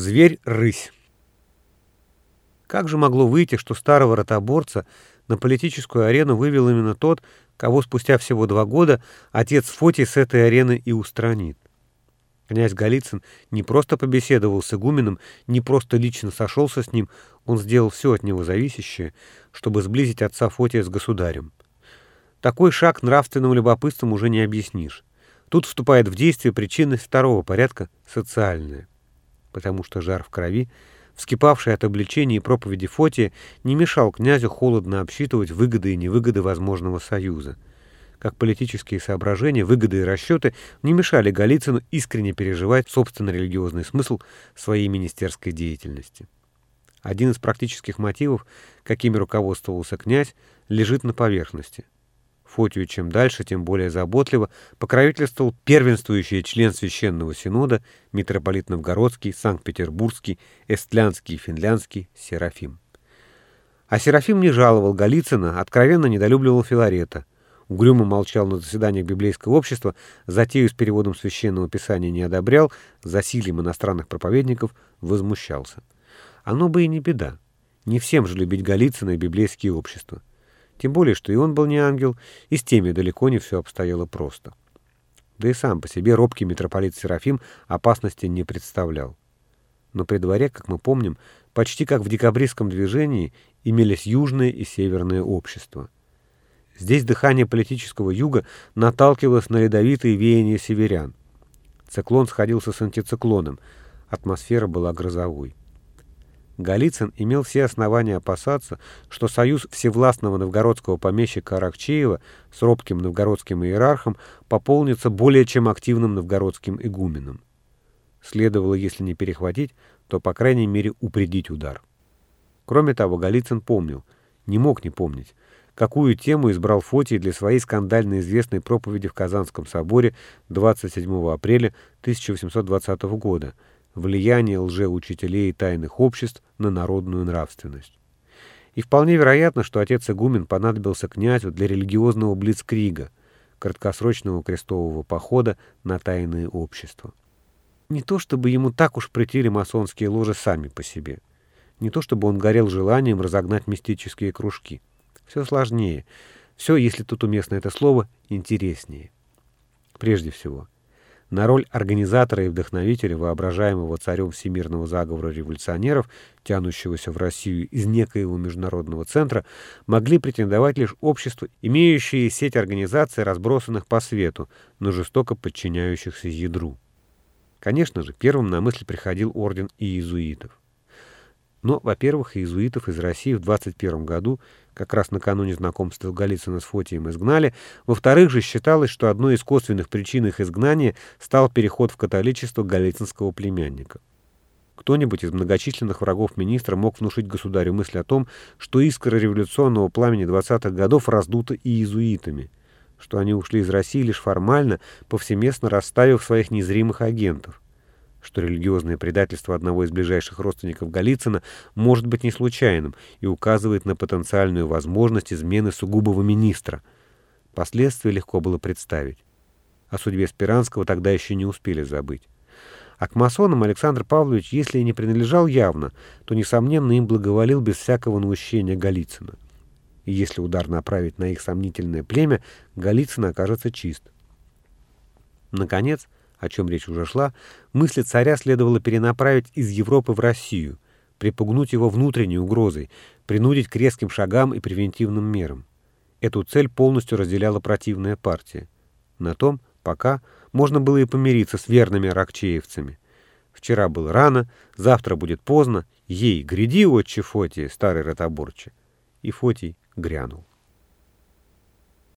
Зверь-рысь. Как же могло выйти, что старого ротоборца на политическую арену вывел именно тот, кого спустя всего два года отец Фотий с этой арены и устранит? Князь Голицын не просто побеседовал с игуменом, не просто лично сошелся с ним, он сделал все от него зависящее, чтобы сблизить отца Фотия с государем. Такой шаг нравственным любопытством уже не объяснишь. Тут вступает в действие причинность второго порядка – социальная. Потому что жар в крови, вскипавший от обличения и проповеди Фотия, не мешал князю холодно обсчитывать выгоды и невыгоды возможного союза. Как политические соображения, выгоды и расчеты не мешали Голицыну искренне переживать собственно религиозный смысл своей министерской деятельности. Один из практических мотивов, какими руководствовался князь, лежит на поверхности – Фотию чем дальше, тем более заботливо покровительствовал первенствующий член Священного Синода, митрополит Новгородский, Санкт-Петербургский, Эстлянский и Финляндский Серафим. А Серафим не жаловал Голицына, откровенно недолюбливал Филарета. Угрюмо молчал на заседаниях библейского общества, затею с переводом священного писания не одобрял, засилием иностранных проповедников возмущался. Оно бы и не беда. Не всем же любить Голицына и библейские общества. Тем более, что и он был не ангел, и с теми далеко не все обстояло просто. Да и сам по себе робкий митрополит Серафим опасности не представлял. Но при дворе, как мы помним, почти как в декабристском движении имелись южное и северное общества. Здесь дыхание политического юга наталкивалось на ледовитые веяния северян. Циклон сходился с антициклоном, атмосфера была грозовой. Голицын имел все основания опасаться, что союз всевластного новгородского помещика Аракчеева с робким новгородским иерархом пополнится более чем активным новгородским игуменом. Следовало, если не перехватить, то, по крайней мере, упредить удар. Кроме того, Голицын помнил, не мог не помнить, какую тему избрал Фотий для своей скандально известной проповеди в Казанском соборе 27 апреля 1820 года – влияние лжеучителей и тайных обществ на народную нравственность. И вполне вероятно, что отец Игумен понадобился князю для религиозного блицкрига, краткосрочного крестового похода на тайные общества. Не то чтобы ему так уж претили масонские ложи сами по себе. Не то чтобы он горел желанием разогнать мистические кружки. Все сложнее. Все, если тут уместно это слово, интереснее. Прежде всего – на роль организатора и вдохновителя воображаемого царем всемирного заговора революционеров, тянущегося в Россию из некоего международного центра, могли претендовать лишь общества, имеющие сеть организаций, разбросанных по свету, но жестоко подчиняющихся ядру. Конечно же, первым на мысль приходил орден иезуитов. Но, во-первых, иезуитов из России в 21 году, как раз накануне знакомства Голицына с Фотием, изгнали. Во-вторых же, считалось, что одной из косвенных причин их изгнания стал переход в католичество голицынского племянника. Кто-нибудь из многочисленных врагов министра мог внушить государю мысль о том, что искра революционного пламени 20-х годов раздута иезуитами, что они ушли из России лишь формально, повсеместно расставив своих незримых агентов что религиозное предательство одного из ближайших родственников Голицына может быть не случайным и указывает на потенциальную возможность измены сугубого министра. Последствия легко было представить. О судьбе Спиранского тогда еще не успели забыть. А к масонам Александр Павлович, если и не принадлежал явно, то, несомненно, им благоволил без всякого наущения Голицына. И если удар направить на их сомнительное племя, Голицын окажется чист. Наконец, о чем речь уже шла, мысли царя следовало перенаправить из Европы в Россию, припугнуть его внутренней угрозой, принудить к резким шагам и превентивным мерам. Эту цель полностью разделяла противная партия. На том, пока, можно было и помириться с верными ракчеевцами. Вчера было рано, завтра будет поздно, ей, гряди, отче Фотий, старый ротоборче. И Фотий грянул.